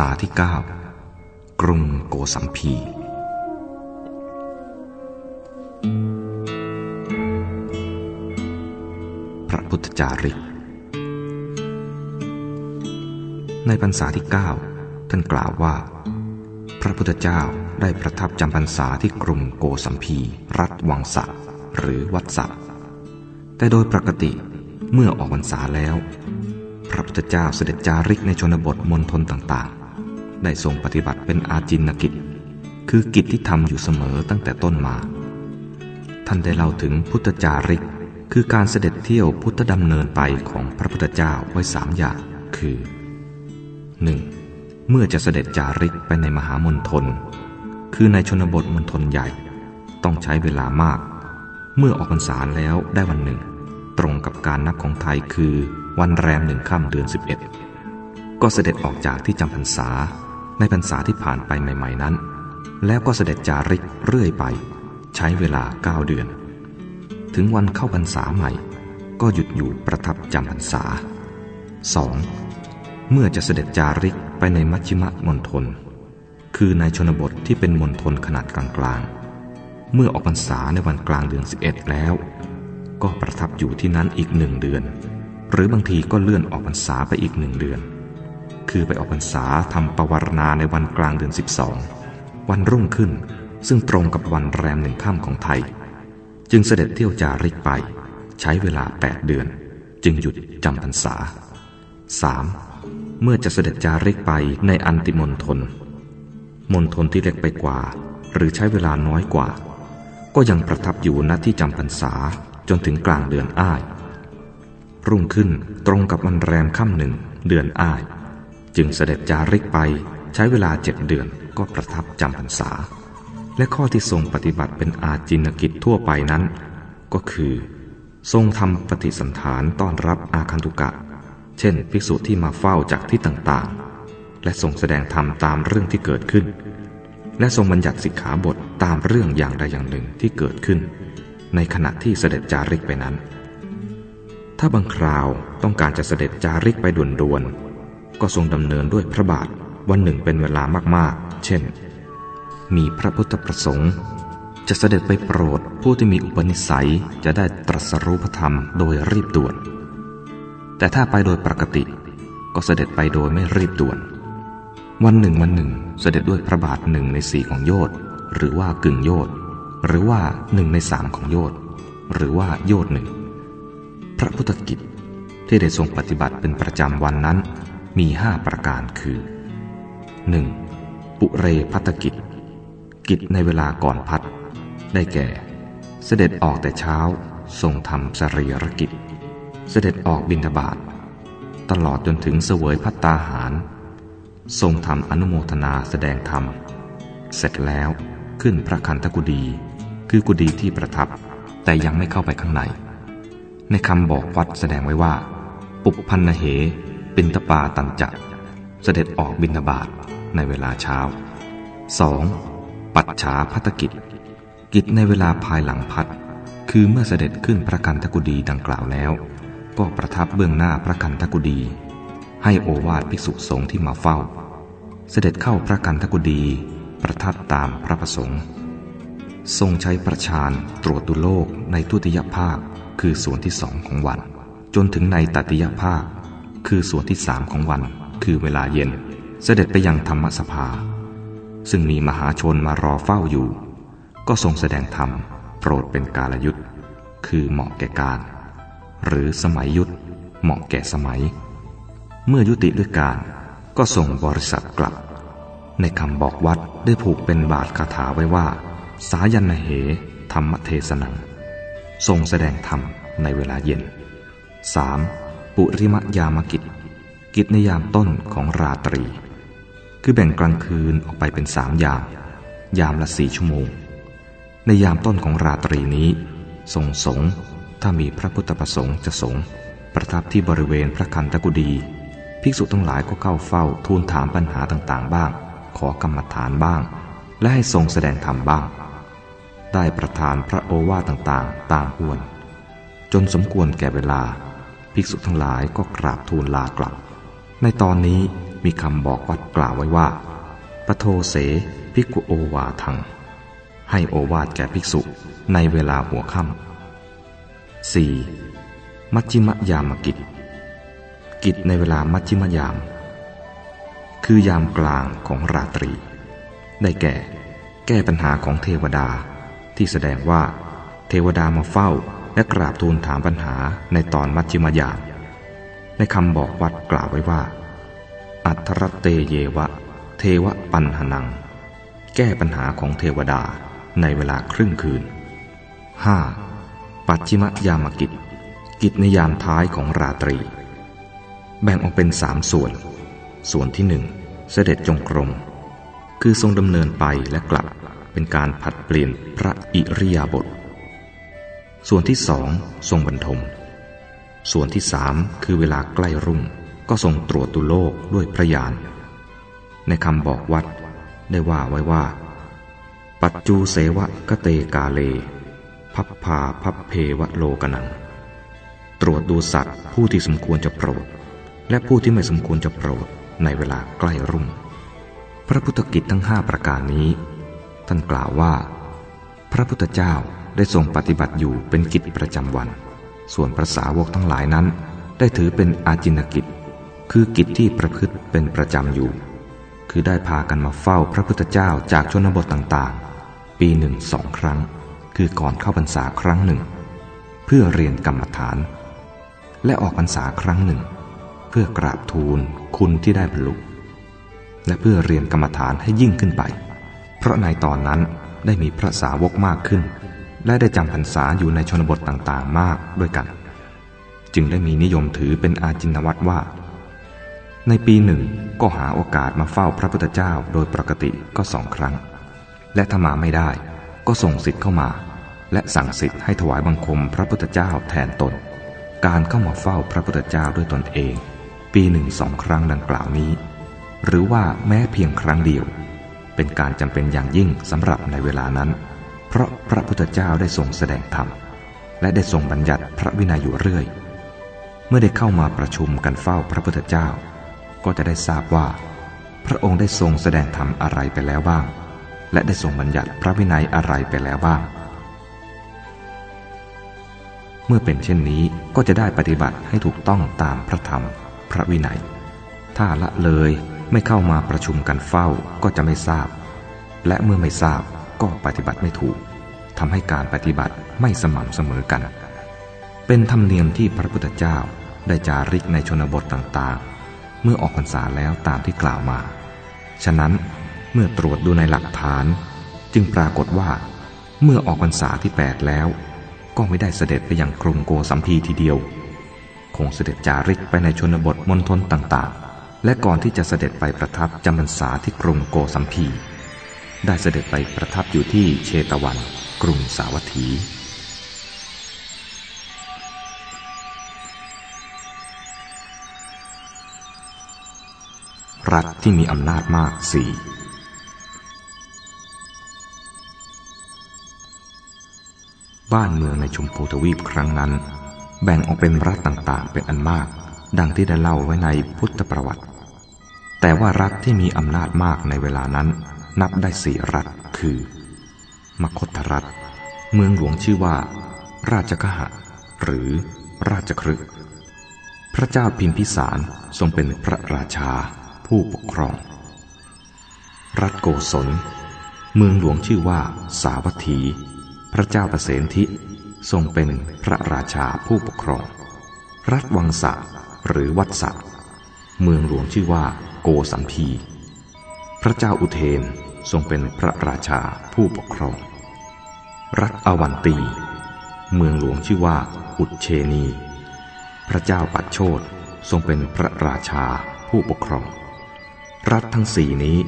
ษาที่เก้ากรุงโกสัมพี พระพุทธจาริก ในพรรษาที่เก้าท่านกล่าวว่า พระพุทธเจ้าได้ประทับจำพรรษาที่กรุงโกสัมพี รัฐวังสะหรือวัดสะแต่โดยปกติเมื่อออกพรรษาแล้ว พระพุทธเจ้าเสด็จจาริกในชนบทมณฑลต่าง ได้ทรงปฏิบัติเป็นอาจินกิจ คือกิจที่ทำอยู่เสมอตั้งแต่ต้นมา ท่านได้เล่าถึงพุทธจาริก คือการเสด็จเที่ยวพุทธดำเนินไปของพระพุทธเจ้าไว้สามอย่าง คือ 1. เมื่อจะเสด็จจาริกไปในมหามณฑล คือในชนบทมณฑลใหญ่ ต้องใช้เวลามาก เมื่อออกพรรษาแล้วได้วันหนึ่ง ตรงกับการนับของไทยคือวันแรมหนึ่งค่ำเดือน 11 ก็เสด็จออกจากที่จำพรรษา ในพรรษาที่ผ่านไปใหม่ ๆนั้น แล้วก็เสด็จจาริกเรื่อยไป ใช้เวลาเก้าเดือน ถึงวันเข้าพรรษาใหม่ ก็หยุดอยู่ประทับจำพรรษา 2. เมื่อจะเสด็จจาริกไปในมัชชิมมณฑลคือในชนบทที่เป็นมณฑลขนาดกลางๆ เมื่อออกพรรษาในวันกลางเดือน 11 แล้ว ก็ประทับอยู่ที่นั้นอีกหนึ่งเดือน หรือบางทีก็เลื่อนออกพรรษาไปอีกหนึ่งเดือน คือไปออกพรรษาทำปวารณาในวันกลางเดือน 12 วันรุ่งขึ้น ซึ่งตรงกับวันแรมหนึ่งค่ำของไทย จึงเสด็จเที่ยวจาริกไป ใช้เวลา 8 เดือน จึงหยุดจำพรรษา 3. เมื่อจะเสด็จจาริกไปในอันติมณฑลมณฑลที่เล็กไปกว่า หรือใช้เวลาน้อยกว่า ก็ยังประทับอยู่ณที่จำพรรษาจนถึงกลางเดือนอ้าย รุ่งขึ้นตรงกับวันแรมค่ำหนึ่งเดือนอ้าย จึงเสด็จจาริกไปใช้เวลาเจ็ดเดือนก็ประทับจำพรรษา และข้อที่ทรงปฏิบัติเป็นอาจินกิจทั่วไปนั้น ก็คือ ทรงทำปฏิสันฐานต้อนรับอาคันตุกะ เช่น ภิกษุที่มาเฝ้าจากที่ต่างๆ และทรงแสดงธรรมตามเรื่องที่เกิดขึ้น และทรงบัญญัติสิกขาบทตามเรื่องอย่างใดอย่างหนึ่งที่เกิดขึ้น ในขณะที่เสด็จจาริกไปนั้น ถ้าบางคราวต้องการจะเสด็จจาริกไปด่วนๆ ก็ทรงดำเนินด้วยพระบาทวันหนึ่งเป็นเวลามากๆ เช่น มีพระพุทธประสงค์ จะเสด็จไปโปรดผู้ที่มีอุปนิสัยจะได้ตรัสรู้พระธรรมโดยรีบด่วน แต่ถ้าไปโดยปกติ ก็เสด็จไปโดยไม่รีบด่วน วันหนึ่งวันหนึ่งเสด็จด้วยพระบาทหนึ่งในสี่ของโยต์หรือว่ากึ่งโยต์หรือว่าหนึ่งในสามของโยต์หรือว่าโยต์หนึ่งพระพุทธกิจที่ได้ทรงปฏิบัติเป็นประจำวันนั้น มีห้าประการคือ 1. ปุเรพัตกิจ กิจในเวลาก่อนพัด ได้แก่ เสด็จออกแต่เช้าทรงทำสรีรกิจ เสด็จออกบินทบาท ตลอดจนถึงเสวยพัตตาหาร ทรงทำอนุโมทนาแสดงธรรม เสร็จแล้วขึ้นพระคันธกุดีคือกุดีที่ประทับ แต่ยังไม่เข้าไปข้างใน ในคำบอกวัดแสดงไว้ว่า ปุพันเห ปินตปาตันจักเสด็จออกบินาบาตในเวลาเช้า 2. ปัจฉาพัตกิจ กิจในเวลาภายหลังพัด คือเมื่อเสด็จขึ้นพระกันทกุดีดังกล่าวแล้ว ก็ประทับเบื้องหน้าพระกันทกุดี ให้โอวาทภิกษุสงฆ์ที่มาเฝ้า เสด็จเข้าพระกันทกุดี ประทับตามพระประสงค์ ทรงใช้ประชานตรวจดูโลกในทุติยภาค คือส่วนที่สองของวัน จนถึงในตติยภาค คือส่วนที่สามของวัน คือเวลาเย็น เสด็จไปยังธรรมสภา ซึ่งมีมหาชนมารอเฝ้าอยู่ ก็ทรงแสดงธรรม โปรดเป็นกาลยุทธ์คือเหมาะแก่การ หรือสมัยยุทธเหมาะแก่สมัย เมื่อยุติด้วยการก็ส่งบริษัทกลับ ในคำบอกวัดได้ผูกเป็นบาทคาถาไว้ว่า สายันเห ธรรมเทศนังทรงแสดงธรรมในเวลาเย็น 3. ปุริมยามกิจ กิจในยามต้นของราตรี คือแบ่งกลางคืนออกไปเป็นสามยาม ยามละสี่ชั่วโมง ในยามต้นของราตรีนี้ ทรงสงถ้ามีพระพุทธประสงค์จะสงประทับที่บริเวณพระคันตกุดีภิกษุทั้งหลายก็เข้าเฝ้าทูลถามปัญหาต่างๆ บ้าง ขอกรรมฐานบ้าง และให้ทรงแสดงธรรมบ้าง ได้ประทานพระโอวาทต่างๆ ตามอวนจนสมควรแก่เวลา ภิกษุทั้งหลายก็กราบทูลลากลับ ในตอนนี้มีคำบอกวัดกล่าวไว้ว่าปโทเสภิกขุโอวาทัง ให้โอวาทแก่ภิกษุในเวลาหัวค่ำ 4. มัชฌิมยามกิจ กิจในเวลามัชชิมยาม คือยามกลางของราตรี ได้แก่ แก้ปัญหาของเทวดาที่แสดงว่า เทวดามาเฝ้า และกราบทูลถามปัญหาในตอนมัชชิมยามในคำบอกวัดกล่าวไว้ว่า อัทรเตเยวะ เทวปัญหนัง แก้ปัญหาของเทวดาในเวลาครึ่งคืน 5. ปัจฉิมยามกิจ กิจในยามท้ายของราตรี แบ่งออกเป็นสามส่วน ส่วนที่หนึ่งเสด็จจงกรม คือทรงดำเนินไปและกลับเป็นการผัดเปลี่ยนพระอิริยาบถ ส่วนที่สองทรงบรรทม ส่วนที่สามคือเวลาใกล้รุ่ง ก็ทรงตรวจดูโลกด้วยพระญาณในคำบอกวัดได้ว่าไว้ว่า ปัจจูเสวะกะเตกาเล พับพาพับเพวะโลกนัง ตรวจดูสัตว์ผู้ที่สมควรจะโปรด และผู้ที่ไม่สมควรจะโปรดในเวลาใกล้รุ่ง พระพุทธกิจทั้งห้าประการนี้ ท่านกล่าวว่า พระพุทธเจ้า ได้ทรงปฏิบัติอยู่เป็นกิจประจำวัน ส่วนพระสาวกทั้งหลายนั้น ได้ถือเป็นอาจินกิจ คือกิจที่ประพฤติเป็นประจำอยู่ คือได้พากันมาเฝ้าพระพุทธเจ้าจากชนบทต่างๆ ปีหนึ่งสองครั้ง คือก่อนเข้าพรรษาครั้งหนึ่ง เพื่อเรียนกรรมฐาน และออกพรรษาครั้งหนึ่ง เพื่อกราบทูลคุณที่ได้บรรลุและเพื่อเรียนกรรมฐานให้ยิ่งขึ้นไป เพราะในตอนนั้นได้มีพระสาวกมากขึ้น และได้จำพรรษาอยู่ในชนบทต่างๆมากด้วยกัน จึงได้มีนิยมถือเป็นอาจินวัตรว่า ในปีหนึ่งก็หาโอกาสมาเฝ้าพระพุทธเจ้าโดยปกติก็สองครั้ง และถ้ามาไม่ได้ก็ส่งสิทธิ์เข้ามา และสั่งสิทธิ์ให้ถวายบังคมพระพุทธเจ้าแทนตน การเข้ามาเฝ้าพระพุทธเจ้าด้วยตนเอง ปีหนึ่งสองครั้งดังกล่าวนี้ หรือว่าแม้เพียงครั้งเดียว เป็นการจำเป็นอย่างยิ่งสำหรับในเวลานั้น เพราะพระพุทธเจ้าได้ทรงแสดงธรรม และได้ทรงบัญญัติพระวินัยอยู่เรื่อย เมื่อได้เข้ามาประชุมกันเฝ้าพระพุทธเจ้า ก็จะได้ทราบว่า พระองค์ได้ทรงแสดงธรรมอะไรไปแล้วบ้าง และได้ทรงบัญญัติพระวินัยอะไรไปแล้วบ้าง เมื่อเป็นเช่นนี้ก็จะได้ปฏิบัติให้ถูกต้องตามพระธรรม พระวินัย ถ้าละเลยไม่เข้ามาประชุมกันเฝ้าก็จะไม่ทราบ และเมื่อไม่ทราบ ก็ปฏิบัติไม่ถูกทำให้การปฏิบัติไม่สม่ำเสมอกัน เป็นธรรมเนียมที่พระพุทธเจ้าได้จาริกในชนบทต่างๆ เมื่อออกพรรษาแล้วตามที่กล่าวมา ฉะนั้นเมื่อตรวจดูในหลักฐาน จึงปรากฏว่า เมื่อออกพรรษาที่ 8 แล้ว ก็ไม่ได้เสด็จไปยังกรุงโกสัมพีทีเดียว คงเสด็จจาริกไปในชนบทมณฑลต่างๆ และก่อนที่จะเสด็จไปประทับจำพรรษาที่กรุงโกสัมพี ได้เสด็จไปประทับอยู่ที่เชตวัน กรุงสาวัตถี รัฐที่มีอำนาจมากสี่บ้านเมืองในชมพูทวีปครั้งนั้น แบ่งออกเป็นรัฐต่างๆ เป็นอันมาก ดังที่ได้เล่าไว้ในพุทธประวัติ แต่ว่ารัฐที่มีอำนาจมากในเวลานั้น นับได้สี่รัฐคือ มคตรัฐ เมืองหลวงชื่อว่า ราชกหะ หรือราชครึก พระเจ้าพิมพิสารทรงเป็นพระราชาผู้ปกครอง รัฐโกศล เมืองหลวงชื่อว่า สาวัตถี พระเจ้าประเสนทิทรงเป็นพระราชาผู้ปกครอง รัฐวังสะหรือวัดสะ เมืองหลวงชื่อว่า โกสัมพี พระเจ้าอุเทนทรงเป็นพระราชาผู้ปกครอง รัฐอวันตี เมืองหลวงชื่อว่าอุดเชนี พระเจ้าปัดโชดทรงเป็นพระราชาผู้ปกครอง รัฐทั้งสี่นี้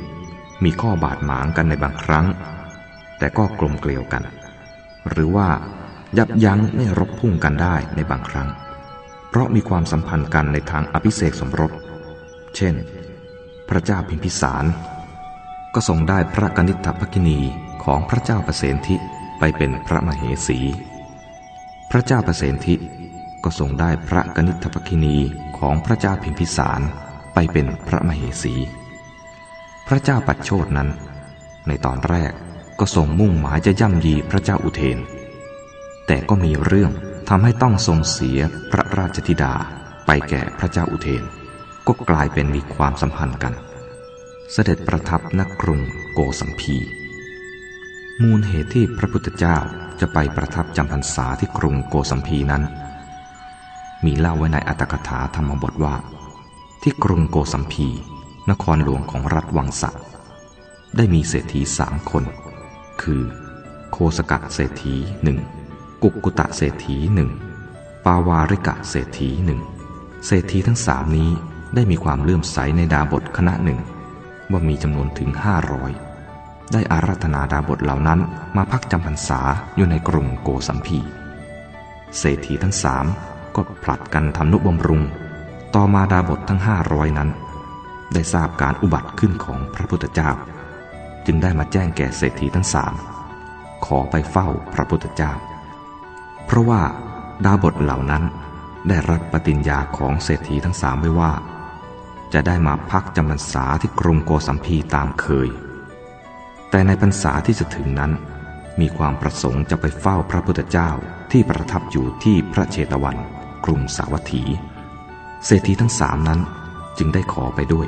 มีข้อบาดหมางกันในบางครั้ง แต่ก็กลมเกลียวกัน หรือว่ายับยั้งไม่รบพุ่งกันได้ในบางครั้ง เพราะมีความสัมพันธ์กันในทางอภิเษกสมรส เช่น พระเจ้าพิมพิสาร ก็ทรงได้พระกนิษฐภกินีของพระเจ้าประเสนทิไปเป็นพระมเหสี พระเจ้าประเสนทิก็ทรงได้พระกนิษฐภกินีของพระเจ้าพิมพิสารไปเป็นพระมเหสี พระเจ้าปัดโชดนั้น ในตอนแรกก็ทรงมุ่งหมายจะย่ำยีพระเจ้าอุเทน แต่ก็มีเรื่องทำให้ต้องทรงเสียพระราชธิดาไปแก่พระเจ้าอุเทน ก็กลายเป็นมีความสัมพันธ์กัน เสด็จประทับนักกรุงโกสัมพี มูลเหตุที่พระพุทธเจ้าจะไปประทับจำพรรษาที่กรุงโกสัมพีนั้น มีเล่าไว้ในอัตถกถาธรรมบทว่า ที่กรุงโกสัมพี นครหลวงของรัฐวังสะ ได้มีเศรษฐีสามคน คือ โคสกะเศรษฐีหนึ่งกุกกุตะเศรษฐีหนึ่งปาวาริกะเศรษฐีหนึ่งเศรษฐีทั้งสามนี้ได้มีความเลื่อมใสในดาบทคณะหนึ่ง ว่ามีจำนวนถึงห้าร้อยได้อาราธนาดาบทเหล่านั้นมาพักจำพรรษาอยู่ในกรุงโกสัมพีเศรษฐีทั้งสามก็ผลัดกันทำนุบำรุง ต่อมาดาบททั้งห้าร้อยนั้น ได้ทราบการอุบัติขึ้นของพระพุทธเจ้า จึงได้มาแจ้งแก่เศรษฐีทั้งสามขอไปเฝ้าพระพุทธเจ้า เพราะว่าดาบทเหล่านั้นได้รับปฏิญญาของเศรษฐีทั้งสามไว้ว่า จะได้มาพักจำพรรษาที่กรุงโกสัมพีตามเคย แต่ในพรรษาที่จะถึงนั้น มีความประสงค์จะไปเฝ้าพระพุทธเจ้าที่ประทับอยู่ที่พระเชตวัน กรุงสาวัตถี เศรษฐีทั้งสามนั้นจึงได้ขอไปด้วย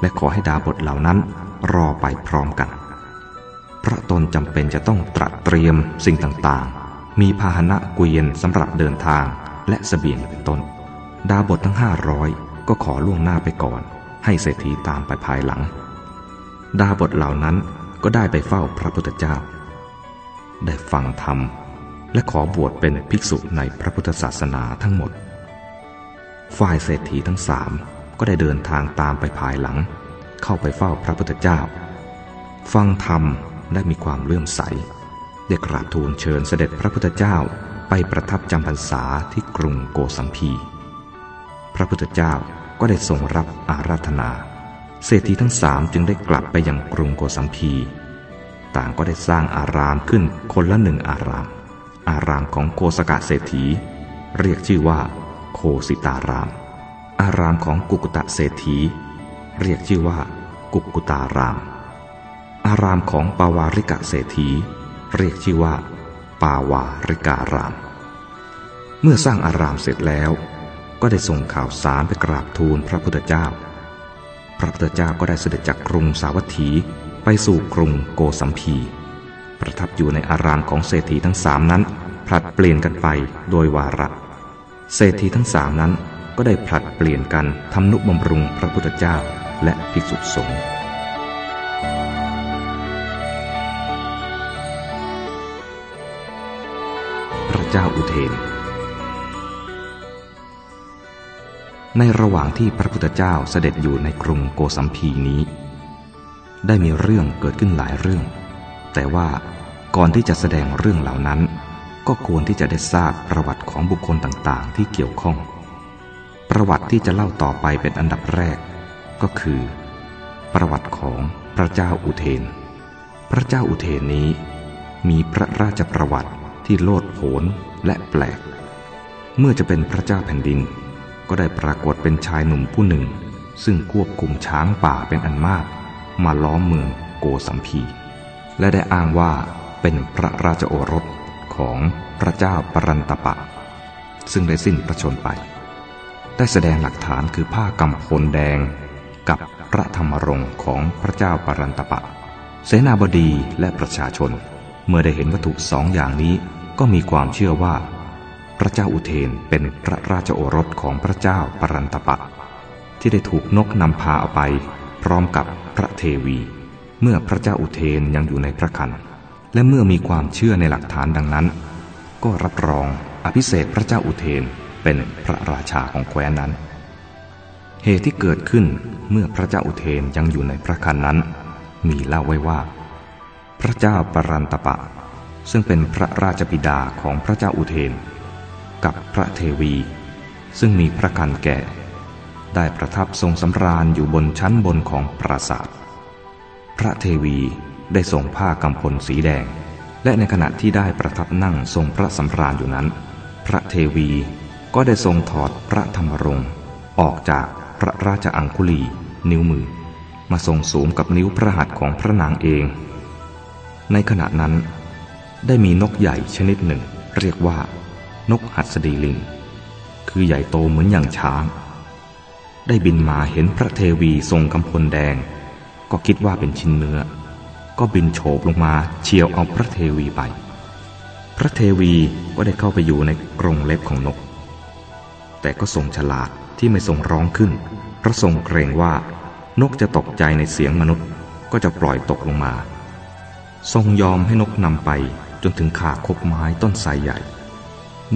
และขอให้ดาบทเหล่านั้นรอไปพร้อมกัน พระตนจำเป็นจะต้องตระเตรียมสิ่งต่างๆ มีพาหนะเกวียนสำหรับเดินทางและสเสบียงเป็นต้น ดาบททั้งห้าร้อย ก็ขอล่วงหน้าไปก่อน ให้เศรษฐีตามไปภายหลัง ดาบทเหล่านั้นก็ได้ไปเฝ้าพระพุทธเจ้า ได้ฟังธรรม และขอบวชเป็นภิกษุในพระพุทธศาสนาทั้งหมด ฝ่ายเศรษฐีทั้งสามก็ได้เดินทางตามไปภายหลัง เข้าไปเฝ้าพระพุทธเจ้า ฟังธรรมได้มีความเลื่อมใสได้กราบทูลเชิญเสด็จพระพุทธเจ้าไปประทับจำพรรษาที่กรุงโกสัมพี พระพุทธเจ้าก็ได้ทรงรับอาราธนา เศรษฐีทั้งสามจึงได้กลับไปยังกรุงโกสัมพี ต่างก็ได้สร้างอารามขึ้นคนละหนึ่งอาราม อารามของโกสกะเศรษฐี เรียกชื่อว่า โคสิตาราม อารามของกุกุตะเศรษฐี เรียกชื่อว่า กุกุตาราม อารามของปาวาริกะเศรษฐี เรียกชื่อว่า ปาวาริการาม เมื่อสร้างอารามเสร็จแล้ว ก็ได้ส่งข่าวสารไปกราบทูลพระพุทธเจ้า พระพุทธเจ้าก็ได้เสด็จจากกรุงสาวัตถีไปสู่กรุงโกสัมพี ประทับอยู่ในอารามของเศรษฐีทั้งสามนั้นผลัดเปลี่ยนกันไปโดยวาระ เศรษฐีทั้งสามนั้นก็ได้ผลัดเปลี่ยนกันทำนุบำรุงพระพุทธเจ้าและภิกษุสงฆ์พระเจ้าอุเทน ในระหว่างที่พระพุทธเจ้าเสด็จอยู่ในกรุงโกสัมพีนี้ ได้มีเรื่องเกิดขึ้นหลายเรื่อง แต่ว่าก่อนที่จะแสดงเรื่องเหล่านั้น ก็ควรที่จะได้ทราบประวัติของบุคคลต่างๆ ที่เกี่ยวข้อง ประวัติที่จะเล่าต่อไปเป็นอันดับแรก ก็คือ ประวัติของพระเจ้าอุเทน พระเจ้าอุเทนนี้ มีพระราชประวัติที่โลดโผนและแปลก เมื่อจะเป็นพระเจ้าแผ่นดิน ก็ได้ปรากฏเป็นชายหนุ่มผู้หนึ่ง ซึ่งควบคุมช้างป่าเป็นอันมาก มาล้อมเมืองโกสัมพี และได้อ้างว่าเป็นพระราชโอรสของพระเจ้าปรันตปะ ซึ่งได้สิ้นพระชนไป ได้แสดงหลักฐานคือผ้ากำพลแดงกับพระธรรมรงค์ของพระเจ้าปรันตปะ เสนาบดีและประชาชน เมื่อได้เห็นวัตถุสองอย่างนี้ก็มีความเชื่อว่า ระเจ้าอุเทนเป็นพระราชโอรสของพระเจ้าปรันตปะ ที่ได้ถูกนกนำพาเอาไป พร้อมกับพระเทวี เมื่อพระเจ้าอุเทนยังอยู่ในพระคันและเมื่อมีความเชื่อในหลักฐานดังนั้น ก็รับรองอภิเษกพระเจ้าอุเทนเป็นพระราชาของแคว้นนั้น เหตุที่เกิดขึ้นเมื่อพระเจ้าอุเทนยังอยู่ในพระคันนั้น มีเล่าไว้ว่า พระเจ้าปรันตปะ ซึ่งเป็นพระราชบิดาของพระเจ้าอุเทน กับพระเทวี ซึ่งมีพระคันแก่ ได้ประทับทรงสำราญอยู่บนชั้นบนของปราสาท พระเทวีได้ส่งผ้ากำพลสีแดง และในขณะที่ได้ประทับนั่งทรงพระสำราญอยู่นั้น พระเทวีก็ได้ทรงถอดพระธรรมรงค์ออกจากพระราชอังคุลีนิ้วมือ มาทรงสูมกับนิ้วพระหัตถ์ของพระนางเอง ในขณะนั้นได้มีนกใหญ่ชนิดหนึ่ง เรียกว่า นกหัสดีลิง คือใหญ่โตเหมือนอย่างช้าง ได้บินมาเห็นพระเทวีทรงกำพลแดง ก็คิดว่าเป็นชิ้นเนื้อ ก็บินโฉบลงมาเฉียวเอาพระเทวีไป พระเทวีก็ได้เข้าไปอยู่ในกรงเล็บของนก แต่ก็ทรงฉลาดที่ไม่ทรงร้องขึ้นเพราะทรงเกรงว่านกจะตกใจในเสียงมนุษย์ก็จะปล่อยตกลงมา ทรงยอมให้นกนำไปจนถึงขาคบไม้ต้นไทรใหญ่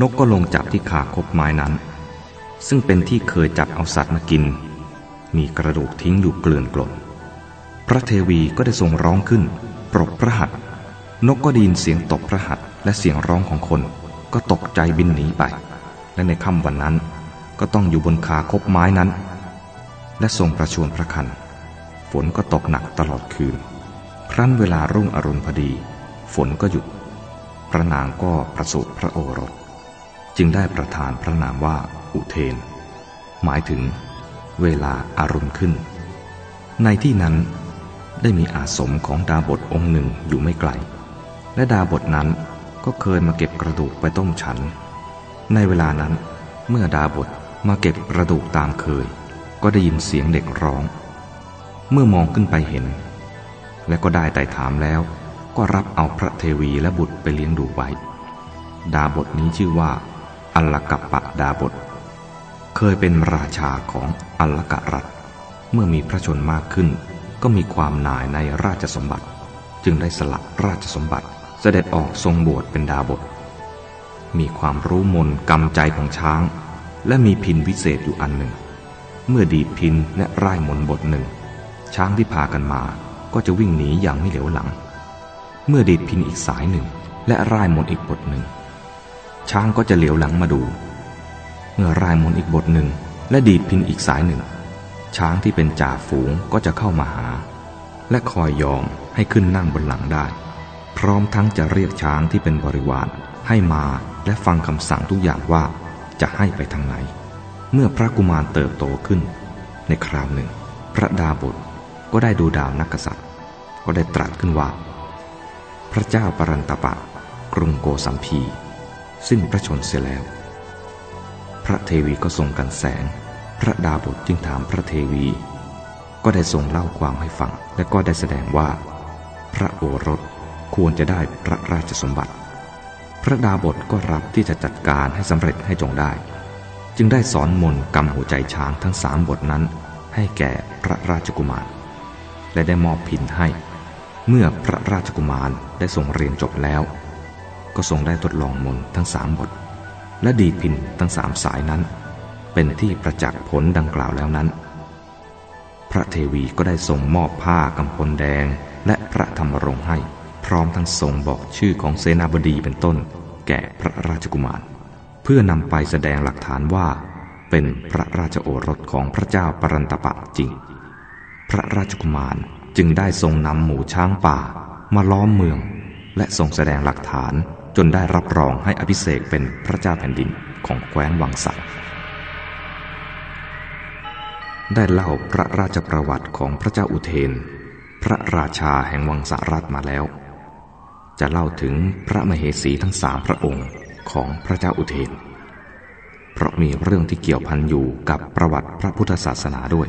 นกก็ลงจับที่ขาคบไม้นั้น ซึ่งเป็นที่เคยจับเอาสัตว์มากิน มีกระดูกทิ้งอยู่เกลื่อนกลนพระเทวีก็ได้ทรงร้องขึ้น ปรบพระหัตนกก็ดีนเสียงตบพระหัตและเสียงร้องของคนก็ตกใจบินหนีไป และในค่ำวันนั้นก็ต้องอยู่บนขาคบไม้นั้น และทรงประชวรพระคันฝนก็ตกหนักตลอดคืน ครั้นเวลารุ่งอรุณพอดี ฝนก็หยุด พระนางก็ประสูติพระโอรส จึงได้ประทานพระนามว่าอุเทน หมายถึงเวลาอารุณขึ้น ในที่นั้นได้มีอาสมของดาบทองค์หนึ่งอยู่ไม่ไกล และดาบทนั้นก็เคยมาเก็บกระดูกไปต้มฉัน ในเวลานั้นเมื่อดาบทมาเก็บกระดูกตามเคย ก็ได้ยินเสียงเด็กร้อง เมื่อมองขึ้นไปเห็น และก็ได้ไต่ถามแล้ว ก็รับเอาพระเทวีและบุตรไปเลี้ยงดูไว้ ดาบทนี้ชื่อว่า อัลลกัปปะดาบท เคยเป็นราชาของอัลลกะรัฐ เมื่อมีพระชนมากขึ้น ก็มีความหน่ายในราชสมบัติ จึงได้สละราชสมบัติเสด็จออกทรงบวชเป็นดาบท มีความรู้มนกำใจของช้าง และมีพินวิเศษอยู่อันหนึ่ง เมื่อดีดพินและร่ายมนบทหนึ่ง ช้างที่พากันมาก็จะวิ่งหนีอย่างไม่เหลียวหลัง เมื่อดีดพินอีกสายหนึ่ง และร่ายมนอีกบทหนึ่ง ช้างก็จะเหลียวหลังมาดู เมื่อรายมนอีกบทหนึ่งและดีดพินอีกสายหนึ่ง ช้างที่เป็นจ่าฝูงก็จะเข้ามาหา และคอยยอมให้ขึ้นนั่งบนหลังได้ พร้อมทั้งจะเรียกช้างที่เป็นบริวารให้มาและฟังคำสั่งทุกอย่างว่าจะให้ไปทางไหน เมื่อพระกุมารเติบโตขึ้น ในคราวหนึ่ง พระดาบทก็ได้ดูดาวนักษัตริย์ ก็ได้ตรัสขึ้นว่า พระเจ้าปรันตปะกรุงโกสัมพี ซึ่งพระชนเสียแล้ว พระเทวีก็ทรงกันแสง พระดาบทจึงถามพระเทวี ก็ได้ทรงเล่าความให้ฟัง และก็ได้แสดงว่า พระโอรสควรจะได้พระราชสมบัติ พระดาบทก็รับที่จะจัดการให้สำเร็จให้จงได้ จึงได้สอนมนกำหัวใจช้างทั้งสามบทนั้น ให้แก่พระราชกุมาร และได้มอบพินให้ เมื่อพระราชกุมารได้ส่งเรียนจบแล้ว ก็ทรงได้ทดลองมนทั้งสามบท และดีพินทั้งสามสายนั้น เป็นที่ประจักษ์ผลดังกล่าวแล้วนั้น พระเทวีก็ได้ส่งมอบผ้ากำพลแดงและพระธรรมรงค์ให้ พร้อมทั้งทรงบอกชื่อของเสนาบดีเป็นต้น แก่พระราชกุมาร เพื่อนำไปแสดงหลักฐานว่า เป็นพระราชโอรสของพระเจ้าปรันตปะจริง พระราชกุมารจึงได้ทรงนำหมู่ช้างป่ามาล้อมเมือง และทรงแสดงหลักฐาน จนได้รับรองให้อภิเษกเป็นพระเจ้าแผ่นดินของแคว้นวังสักได้เล่าพระราชประวัติของพระเจ้าอุเทน พระราชาแห่งวังสารัฐมาแล้ว จะเล่าถึงพระมเหสีทั้งสามพระองค์ของพระเจ้าอุเทน เพราะมีเรื่องที่เกี่ยวพันอยู่กับประวัติพระพุทธศาสนาด้วย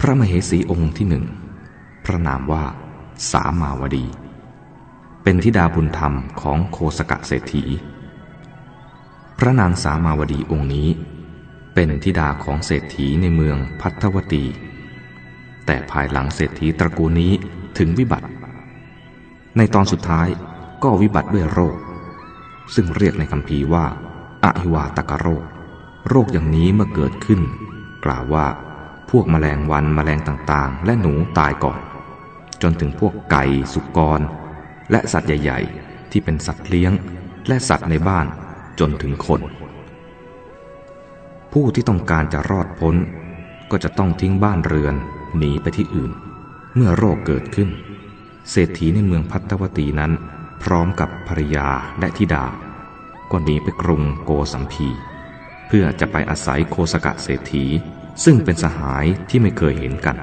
พระมเหสีองค์ที่หนึ่งพระนามว่าสามาวดี เป็นธิดาบุญธรรมของโคสกะเศรษฐี พระนางสามาวดีองค์นี้ เป็นธิดาของเศรษฐีในเมืองพัทวตี แต่ภายหลังเศรษฐีตระกูลนี้ถึงวิบัติ ในตอนสุดท้ายก็วิบัติด้วยโรค ซึ่งเรียกในคำพีว่าอหิวาตกโรค โรคอย่างนี้เมื่อเกิดขึ้น กล่าวว่าพวกแมลงวันแมลงต่างๆ และหนูตายก่อน จนถึงพวกไก่สุกร และสัตว์ใหญ่ ๆ ที่เป็นสัตว์เลี้ยง และสัตว์ในบ้านจนถึงคน ผู้ที่ต้องการจะรอดพ้น ก็จะต้องทิ้งบ้านเรือนหนีไปที่อื่น เมื่อโรคเกิดขึ้น เศรษฐีในเมืองพัตวตีนั้น พร้อมกับภรรยาและธิดา ก็หนีไปกรุงโกสัมพี เพื่อจะไปอาศัยโคสกะเศรษฐี ซึ่งเป็นสหายที่ไม่เคยเห็นกัน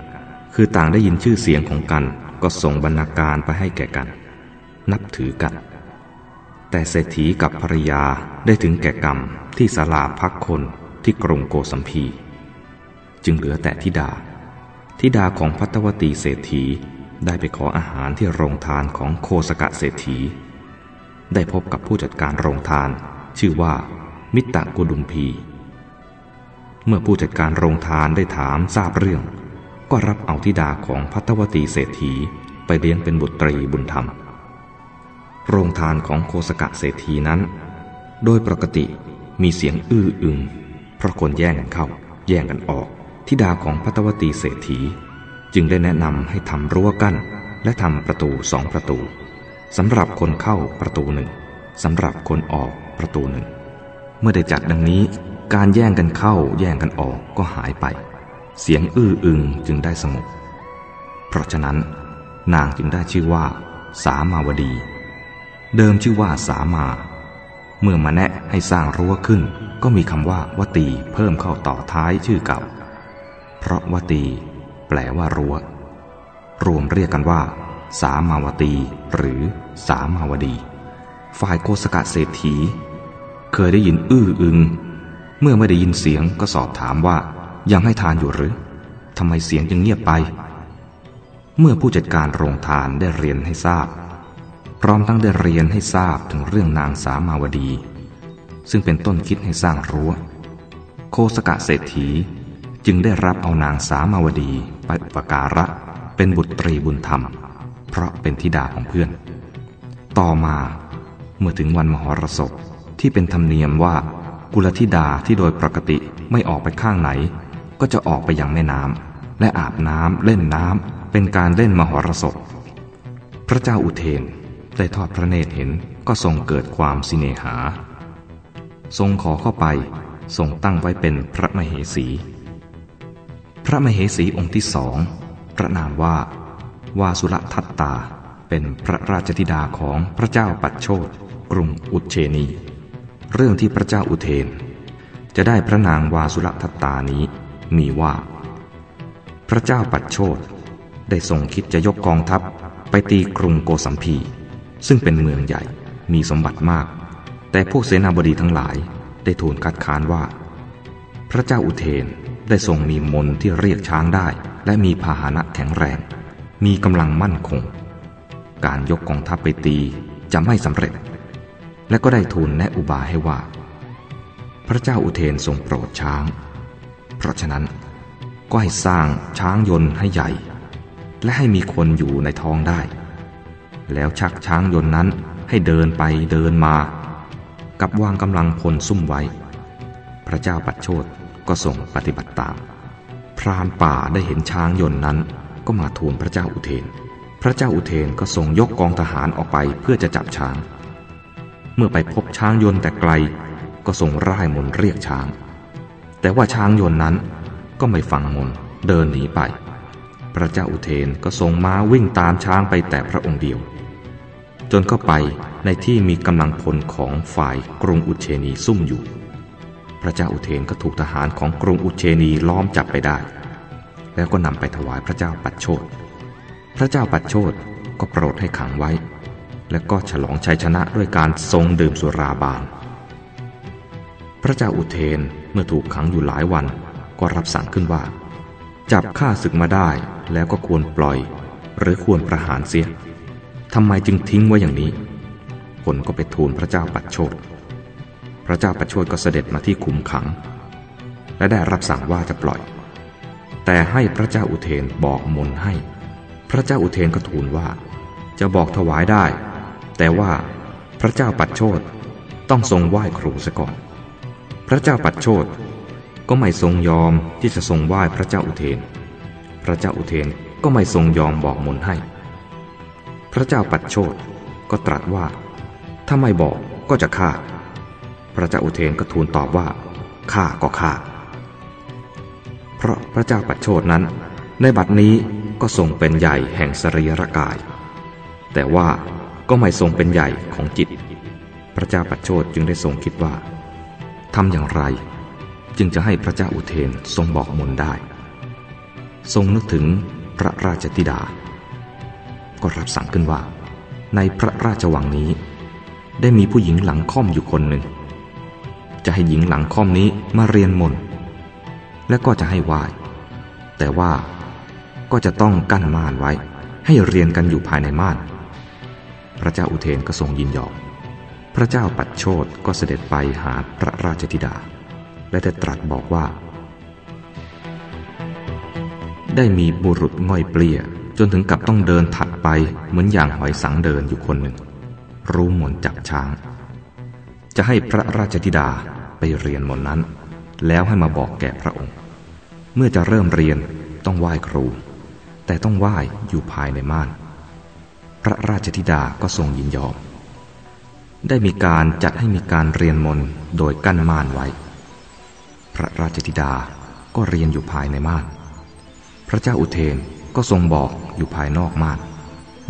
คือต่างได้ยินชื่อเสียงของกันก็ส่งบรรณาการไปให้แก่กัน นับถือกัน แต่เศรษฐีกับภรรยาได้ถึงแก่กรรมที่ศาลาพักคนที่กรงโกสัมพี จึงเหลือแต่ธิดาธิดาของพัตวตีเศรษฐีได้ไปขออาหารที่โรงทานของโคสกะเศรษฐี ได้พบกับผู้จัดการโรงทาน ชื่อว่า มิตรกุดุมพี เมื่อผู้จัดการโรงทานได้ถามทราบเรื่อง ก็รับเอาธิดาของพัตวตีเศรษฐีไปเลี้ยงเป็นบุตรีบุญธรรม โรงทานของโคสกะเศรษฐีนั้น โดยปกติมีเสียงอื้ออึง เพราะคนแย่งกันเข้า แย่งกันออกธิดาของพัตวตีเศรษฐี จึงได้แนะนำให้ทำรั้วกั้น และทำประตูสองประตูสำหรับคนเข้าประตูหนึ่งสำหรับคนออกประตูหนึ่ง เมื่อได้จัดดังนี้ การแย่งกันเข้าแย่งกันออกก็หายไป เสียงอื้ออึงจึงได้สงบเพราะฉะนั้น นางจึงได้ชื่อว่า สามาวดี เดิมชื่อว่าสามา เมื่อมาแนะให้สร้างรั้วขึ้น ก็มีคำว่าวตีเพิ่มเข้าต่อท้ายชื่อเก่า เพราะวตี แปลว่ารั้ว รวมเรียกกันว่า สามาวตี หรือสามาวดี ฝ่ายโกสกะเศรษฐี เคยได้ยินอื้ออึง เมื่อไม่ได้ยินเสียงก็สอบถามว่ายังให้ทานอยู่หรือทำไมเสียงจึงเงียบไป เมื่อผู้จัดการโรงทานได้เรียนให้ทราบ พร้อมทั้งได้เรียนให้ทราบถึงเรื่องนางสามาวดี ซึ่งเป็นต้นคิดให้สร้างรั้ว โคสกะเศรษฐีจึงได้รับเอานางสามาวดีไปอุปการะเป็นบุตรีบุญธรรม เพราะเป็นธิดาของเพื่อน ต่อมาเมื่อถึงวันมหรสพที่เป็นธรรมเนียมว่ากุลธิดาที่โดยปกติไม่ออกไปข้างไหน ก็จะออกไปยังแม่น้ำและอาบน้ำเล่นน้ำเป็นการเล่นมหรสพพระเจ้าอุเทน ได้ทอดพระเนตรเห็นก็ทรงเกิดความสิเนหา ทรงขอเข้าไปทรงตั้งไว้เป็นพระมเหสี พระมเหสีองค์ที่สองพระนามว่าวาสุรทัตตา เป็นพระราชธิดาของพระเจ้าปัจโชตกรุงอุเชนี เรื่องที่พระเจ้าอุเทน จะได้พระนางวาสุรทัตตานี้มีว่า พระเจ้าปัจโชตได้ทรงคิดจะยกกองทัพไปตีกรุงโกสัมพี ซึ่งเป็นเมืองใหญ่มีสมบัติมาก แต่พวกเสนาบดีทั้งหลายได้ทูลคัดค้านว่า พระเจ้าอุเทนได้ทรงมีมนที่เรียกช้างได้ และมีพาหนะแข็งแรง มีกำลังมั่นคง การยกกองทัพไปตีจะไม่สำเร็จ และก็ได้ทูลแนะอุบายให้ว่า พระเจ้าอุเทนทรงโปรดช้าง เพราะฉะนั้นก็ให้สร้างช้างยนต์ให้ใหญ่ และให้มีคนอยู่ในท้องได้ แล้วชักช้างยนต์นั้นให้เดินไปเดินมา กับวางกำลังพลซุ่มไว้ พระเจ้าปัดโชดก็ทรงปฏิบัติตาม พรานป่าได้เห็นช้างยนต์นั้น ก็มาทูลพระเจ้าอุเทน พระเจ้าอุเทนก็ทรงยกกองทหารออกไปเพื่อจะจับช้าง เมื่อไปพบช้างยนต์แต่ไกล ก็ทรงร่ายมนเรียกช้าง แต่ว่าช้างยนต์นั้นก็ไม่ฟังมนเดินหนีไป พระเจ้าอุเทนก็ทรงม้าวิ่งตามช้างไปแต่พระองค์เดียว จนเข้าไปในที่มีกำลังพลของฝ่ายกรุงอุเชนีซุ่มอยู่ พระเจ้าอุเทนก็ถูกทหารของกรุงอุเชนีล้อมจับไปได้ แล้วก็นำไปถวายพระเจ้าปัดโชดพระเจ้าปัดโชดก็โปรดให้ขังไว้ แล้วก็ฉลองชัยชนะด้วยการทรงดื่มสุราบาน พระเจ้าอุเทนเมื่อถูกขังอยู่หลายวัน ก็รับสั่งขึ้นว่า จับข้าศึกมาได้แล้วก็ควรปล่อย หรือควรประหารเสีย ทำไมจึงทิ้งไว้อย่างนี้ คนก็ไปทูลพระเจ้าปัดโชดพระเจ้าประชดก็เสด็จมาที่คุมขัง และได้รับสั่งว่าจะปล่อย แต่ให้พระเจ้าอุเทนบอกมนให้ พระเจ้าอุเทนก็ทูลว่า จะบอกถวายได้ แต่ว่าพระเจ้าปัดโชดต้องทรงไหว้ครูซะก่อน พระเจ้าปัดโชดก็ไม่ทรงยอมที่จะทรงไหว้พระเจ้าอุเทน พระเจ้าอุเทนก็ไม่ทรงยอมบอกมนให้ พระเจ้าปัดโชดก็ตรัสว่า ถ้าไม่บอกก็จะฆ่า พระเจ้าอุเทนก็ทูลตอบว่าฆ่าก็ฆ่า เพราะพระเจ้าปัดโชดนั้น ในบัดนี้ก็ทรงเป็นใหญ่แห่งสรีระกาย แต่ว่าก็ไม่ทรงเป็นใหญ่ของจิต พระเจ้าปัดโชดจึงได้ทรงคิดว่าทำอย่างไร จึงจะให้พระเจ้าอุเทนทรงบอกมนได้ ทรงนึกถึงพระราชธิดา ก็รับสั่งขึ้นว่า ในพระราชวังนี้ ได้มีผู้หญิงหลังค่อมอยู่คนหนึ่ง จะให้หญิงหลังค่อมนี้มาเรียนมนและก็จะให้ไหวแต่ว่าก็จะต้องกั้นม่านไว้ ให้เรียนกันอยู่ภายในม่าน พระเจ้าอุเทนก็ทรงยินยอม พระเจ้าปัดโชดก็เสด็จไปหาพระราชธิดา และได้ตรัสบอกว่า ได้มีบุรุษง่อยเปลี่ย จนถึงกับต้องเดินถัดไปเหมือนอย่างหอยสังเดินอยู่คนหนึ่ง รู้มนจับช้าง จะให้พระราชธิดาไปเรียนมนนั้น แล้วให้มาบอกแก่พระองค์ เมื่อจะเริ่มเรียนต้องไหว้ครู แต่ต้องไหว้อยู่ภายในม่าน พระราชธิดาก็ทรงยินยอม ได้มีการจัดให้มีการเรียนมนโดยกั้นม่านไว้ พระราชธิดาก็เรียนอยู่ภายในม่าน พระเจ้าอุเทนก็ทรงบอก อยู่ภายนอกม่าน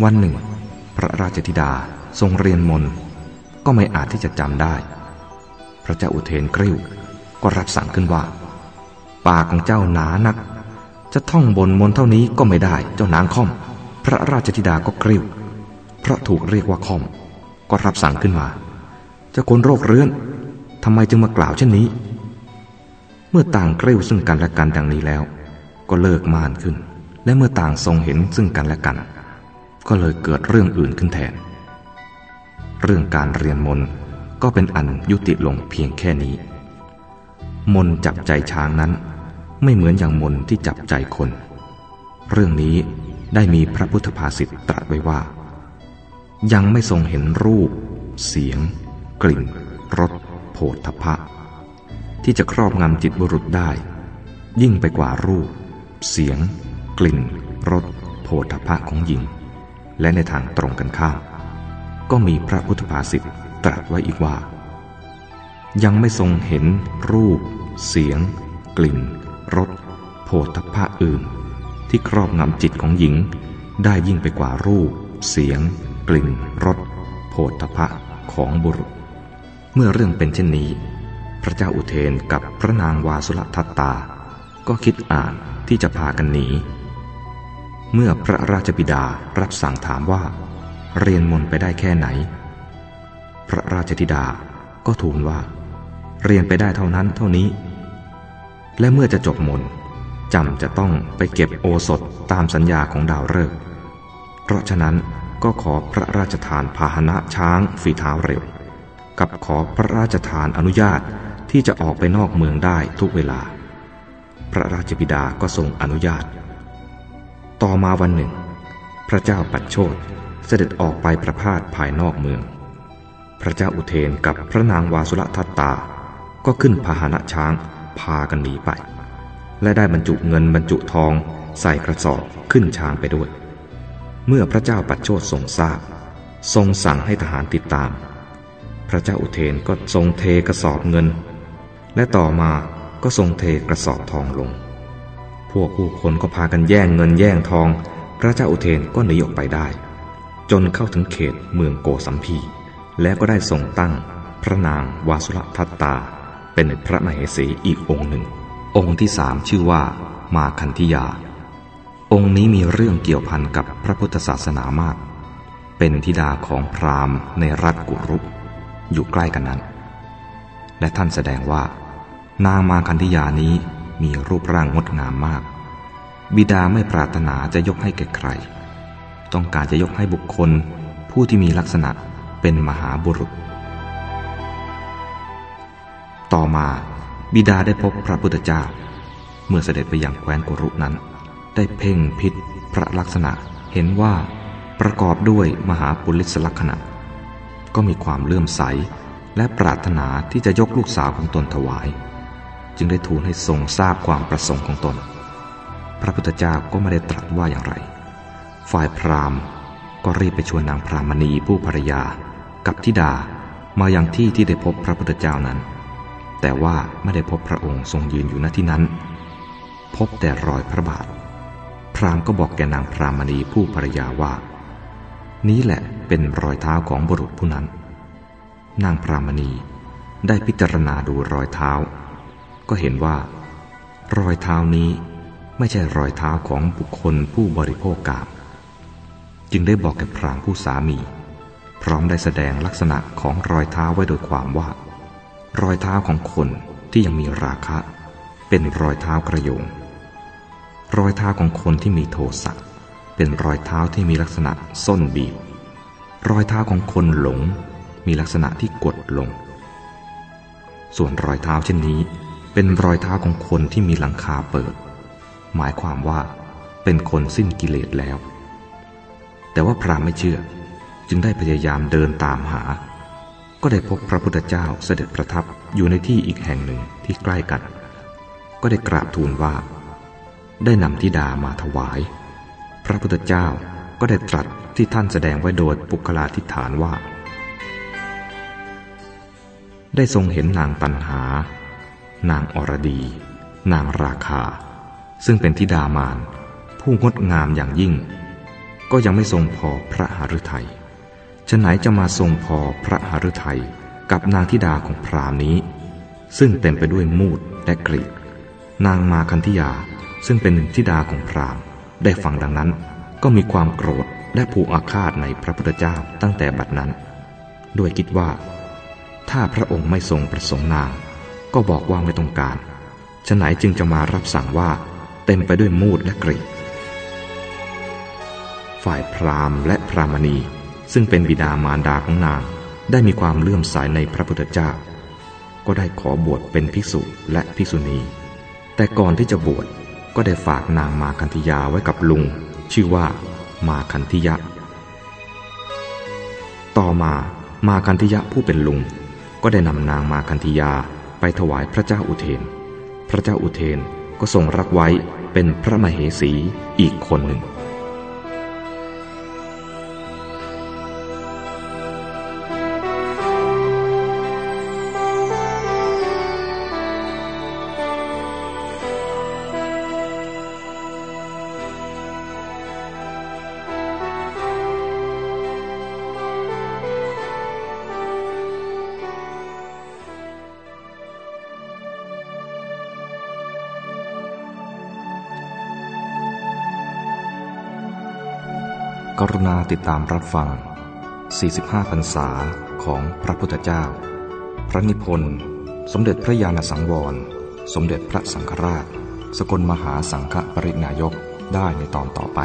วันหนึ่ง พระราชธิดาทรงเรียนมนก็ไม่อาจที่จะจำได้ พระเจ้าอุเทนกริ้วก็รับสั่งขึ้นว่า ปากของเจ้าหนานัก จะท่องบนมนเท่านี้ก็ไม่ได้เจ้านางค่อม พระราชธิดาก็กริ้วเพราะถูกเรียกว่าค่อม ก็รับสั่งขึ้นมาเจ้าคนโรคเรื้อนทำไมจึงมากล่าวเช่นนี้ เมื่อต่างกริ้วซึ่งกันและกันดังนี้แล้ว ก็เลิกม่านขึ้น และเมื่อต่างทรงเห็นซึ่งกันและกัน ก็เลยเกิดเรื่องอื่นขึ้นแทน เรื่องการเรียนมนก็เป็นอันยุติลงเพียงแค่นี้ มนจับใจช้างนั้น ไม่เหมือนอย่างมนที่จับใจคน เรื่องนี้ได้มีพระพุทธภาษิตตรัสไว้ว่า ยังไม่ทรงเห็นรูป เสียง กลิ่นรสโผฏฐพะ ที่จะครอบงำจิตบุรุษได้ ยิ่งไปกว่ารูป เสียง กลิ่นรสโผฏฐะของหญิง และในทางตรงกันข้ามก็มีพระพุทธภาษิตตรัสไว้อีกว่า ยังไม่ทรงเห็นรูป เสียง กลิ่นรสโผฏฐะอื่น ที่ครอบงำจิตของหญิง ได้ยิ่งไปกว่ารูป เสียง กลิ่นรสโผฏฐะของบุรุษ เมื่อเรื่องเป็นเช่นนี้ พระเจ้าอุเทนกับพระนางวาสุลทัตตา ก็คิดอ่านที่จะพากันหนี เมื่อพระราชบิดารับสั่งถามว่า เรียนมนไปได้แค่ไหน พระราชธิดาก็ทูลว่า เรียนไปได้เท่านั้นเท่านี้ และเมื่อจะจบมนจำจะต้องไปเก็บโอสถตามสัญญาของดาวฤกษ์เพราะฉะนั้นก็ขอพระราชทานพาหนะช้างฝีเท้าเร็ว กับขอพระราชทานอนุญาตที่จะออกไปนอกเมืองได้ทุกเวลา พระราชบิดาก็ทรงอนุญาต ต่อมาวันหนึ่ง พระเจ้าปัดโชดเสด็จออกไปประพาสภายนอกเมือง พระเจ้าอุเทนกับพระนางวาสุลทัตตา ก็ขึ้นพาหนะช้างพากันหนีไป และได้บรรจุเงินบรรจุทองใส่กระสอบขึ้นช้างไปด้วย เมื่อพระเจ้าปัดโชดทรงทราบ ทรงสั่งให้ทหารติดตาม พระเจ้าอุเทนก็ทรงเทกระสอบเงิน และต่อมาก็ทรงเทกระสอบทองลง พวกผู้คนก็พากันแย่งเงินแย่งทอง พระเจ้าอุเทนก็หนีออกไปได้ จนเข้าถึงเขตเมืองโกสัมพี แล้วก็ได้ทรงตั้ง พระนางวาสุลทัตตา เป็นพระมเหสีอีกองค์หนึ่ง องค์ที่สามชื่อว่า มาคันธิยา องค์นี้มีเรื่องเกี่ยวพันกับพระพุทธศาสนามาก เป็นธิดาของพราหมณ์ในรัฐกุรุอยู่ใกล้กันนั้น และท่านแสดงว่านางมาคันธิยานี้ มีรูปร่างงดงามมาก บิดาไม่ปรารถนาจะยกให้แก่ใคร ต้องการจะยกให้บุคคล ผู้ที่มีลักษณะเป็นมหาบุรุษ ต่อมาบิดาได้พบพระพุทธเจ้า เมื่อเสด็จไปยังแคว้นกุรุนั้น ได้เพ่งพิษพระลักษณะเห็นว่าประกอบด้วยมหาปุริสลักษณะ ก็มีความเลื่อมใสและปรารถนาที่จะยกลูกสาวของตนถวาย จึงได้ทูลให้ทรงทราบความประสงค์ของตน พระพุทธเจ้าก็ไม่ได้ตรัสว่าอย่างไร ฝ่ายพราหมณ์ก็รีบไปชวนนางพรามณีผู้ภรรยา กับธิดามาอยังที่ที่ได้พบพระพุทธเจ้านั้น แต่ว่าไม่ได้พบพระองค์ทรงยืนอยู่ณที่นั้น พบแต่รอยพระบาท พราหมณ์ก็บอกแกนางพรามณีผู้ภรรยาว่า นี้แหละเป็นรอยเท้าของบุรุษผู้นั้น นางพรามณีได้พิจารณาดูรอยเท้า ก็เห็นว่ารอยเท้านี้ไม่ใช่รอยเท้าของบุคคลผู้บริโภคกาบจึงได้บอกแก่พรามผู้สามี พร้อมได้แสดงลักษณะของรอยเท้าไว้โดยความว่า รอยเท้าของคนที่ยังมีราคะ เป็นรอยเท้ากระโยง รอยเท้าของคนที่มีโทสะเป็นรอยเท้าที่มีลักษณะส้นบีบ รอยเท้าของคนหลงมีลักษณะที่กดลง ส่วนรอยเท้าเช่นนี้ เป็นรอยเท้าของคนที่มีหลังคาเปิด หมายความว่าเป็นคนสิ้นกิเลสแล้ว แต่ว่าพรามไม่เชื่อ จึงได้พยายามเดินตามหา ก็ได้พบพระพุทธเจ้าเสด็จประทับอยู่ในที่อีกแห่งหนึ่งที่ใกล้กัน ก็ได้กราบทูลว่า ได้นำธิดามาถวาย พระพุทธเจ้าก็ได้ตรัสที่ท่านแสดงไว้โดยปุคลาธิฐานว่า ได้ทรงเห็นนางตันหา นางอรดี นางราคา ซึ่งเป็นธิดามานผู้งดงามอย่างยิ่ง ก็ยังไม่ทรงพอพระหฤทยัยฉะไหนจะมาทรงพอพระหฤทัยกับนางธิดาของพรามนี้ ซึ่งเต็มไปด้วยมูดและกรีดนางมาคันธิยาซึ่งเป็นหนึ่งธิดาของพรามได้ฟังดังนั้น ก็มีความโกรธและผูกอาฆาตในพระพุทธเจ้าตั้งแต่บัดนั้น ด้วยคิดว่า ถ้าพระองค์ไม่ทรงประสงค์นาง ก็บอกว่าไม่ต้องการฉะไหนจึงจะมารับสั่งว่าเต็มไปด้วยมูดและกรีดฝ่ายพราหมณ์และพรามณี ซึ่งเป็นบิดามารดาของนาง ได้มีความเลื่อมใสในพระพุทธเจ้า ก็ได้ขอบวชเป็นภิกษุและภิกษุณี แต่ก่อนที่จะบวชก็ได้ฝากนางมาคันธยาไว้กับลุง ชื่อว่ามาคันธิยะ ต่อมามาคันธิยะผู้เป็นลุง ก็ได้นำนางมาคันธยา ไปถวายพระเจ้าอุเทน พระเจ้าอุเทนก็ทรงรักไว้เป็นพระมเหสีอีกคนหนึ่ง รุณาติดตามรับฟัง 45 พรรษาของพระพุทธเจ้า พระนิพนธ์ สมเด็จพระญาณสังวร สมเด็จพระสังฆราช สกลมหาสังฆปรินายกได้ในตอนต่อไป